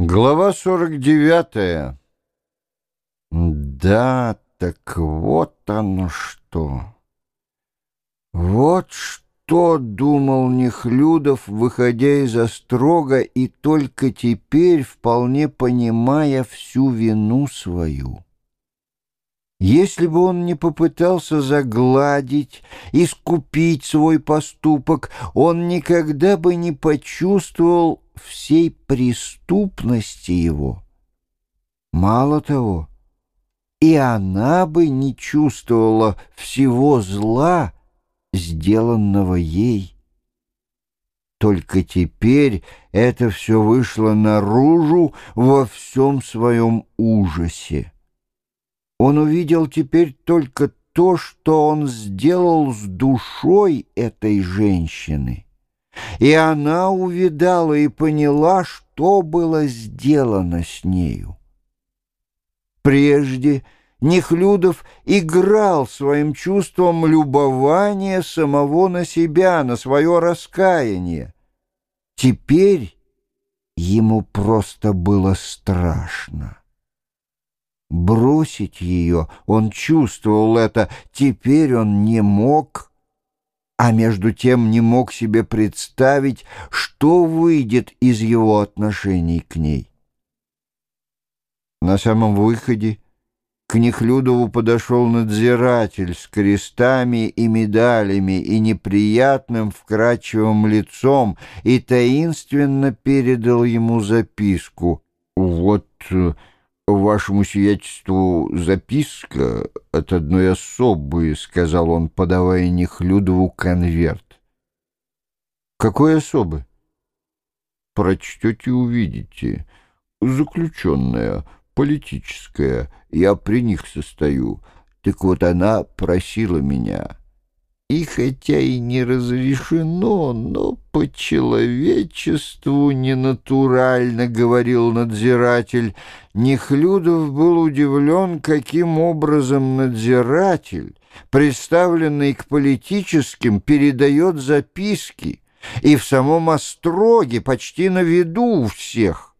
Глава 49. Да, так вот оно что. Вот что думал Нехлюдов, выходя из острога, и только теперь вполне понимая всю вину свою. Если бы он не попытался загладить, искупить свой поступок, он никогда бы не почувствовал всей преступности его. Мало того, и она бы не чувствовала всего зла, сделанного ей. Только теперь это все вышло наружу во всем своем ужасе. Он увидел теперь только то, что он сделал с душой этой женщины. И она увидала и поняла, что было сделано с нею. Прежде Нехлюдов играл своим чувством любования самого на себя, на свое раскаяние. Теперь ему просто было страшно. Бросить ее, он чувствовал это, теперь он не мог а между тем не мог себе представить, что выйдет из его отношений к ней. На самом выходе к Нехлюдову подошел надзиратель с крестами и медалями и неприятным вкрадчивым лицом и таинственно передал ему записку. «Вот...» «Вашему сиятельству записка от одной особы», — сказал он, подавая Нехлюдову конверт. «Какой особы?» «Прочтете, увидите. Заключенная, политическая. Я при них состою. Так вот она просила меня». И хотя и не разрешено, но по человечеству ненатурально, — говорил надзиратель. Нехлюдов был удивлен, каким образом надзиратель, представленный к политическим, передает записки, и в самом Остроге почти на виду у всех.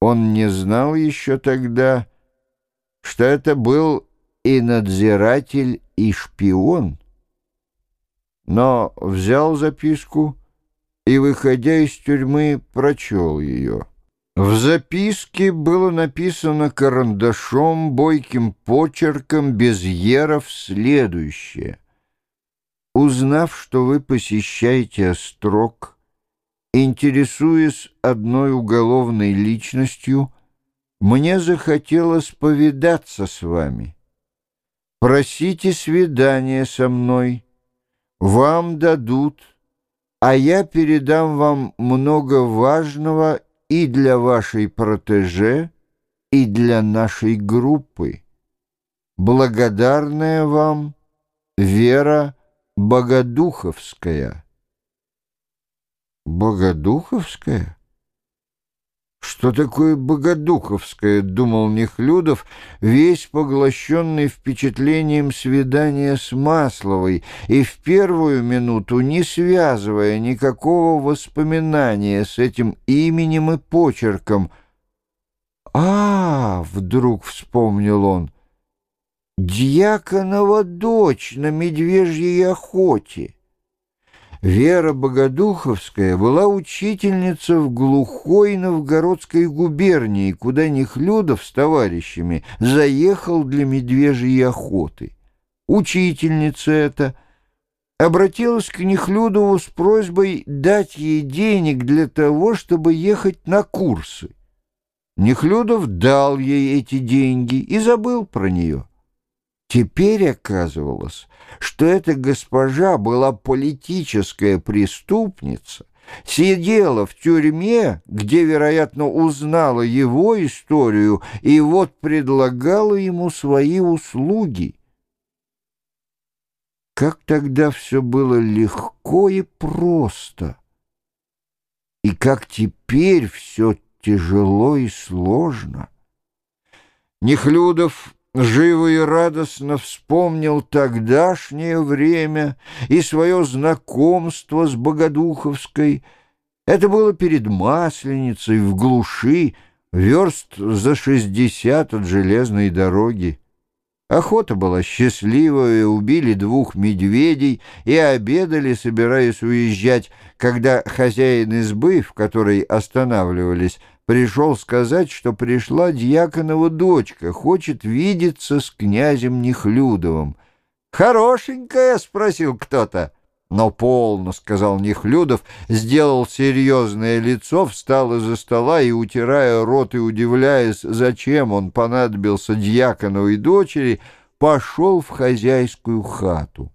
Он не знал еще тогда, что это был и надзиратель, и шпион но взял записку и, выходя из тюрьмы, прочел ее. В записке было написано карандашом, бойким почерком, без еров, следующее. «Узнав, что вы посещаете Острог, интересуясь одной уголовной личностью, мне захотелось повидаться с вами. Просите свидания со мной» вам дадут, а я передам вам много важного и для вашей протеже, и для нашей группы. Благодарная вам Вера Богодуховская. Богодуховская? Что такое Богодуховское, думал Нехлюдов, весь поглощенный впечатлением свидания с Масловой и в первую минуту не связывая никакого воспоминания с этим именем и почерком. «А, — вдруг вспомнил он, — дьяконова дочь на медвежьей охоте». Вера Богодуховская была учительница в глухой новгородской губернии, куда Нехлюдов с товарищами заехал для медвежьей охоты. Учительница эта обратилась к Нехлюдову с просьбой дать ей денег для того, чтобы ехать на курсы. Нехлюдов дал ей эти деньги и забыл про нее. Теперь оказывалось, что эта госпожа была политическая преступница, сидела в тюрьме, где, вероятно, узнала его историю, и вот предлагала ему свои услуги. Как тогда все было легко и просто, и как теперь все тяжело и сложно. Нехлюдов живо и радостно вспомнил тогдашнее время и свое знакомство с Богодуховской. Это было перед Масленицей в глуши, верст за шестьдесят от железной дороги. Охота была счастливая, убили двух медведей и обедали, собираясь уезжать, когда хозяин избы, в которой останавливались, пришел сказать, что пришла дьяконова дочка, хочет видеться с князем Нехлюдовым. «Хорошенькая?» — спросил кто-то. «Но полно», — сказал Нехлюдов, сделал серьезное лицо, встал из-за стола и, утирая рот и удивляясь, зачем он понадобился дьяконовой дочери, пошел в хозяйскую хату.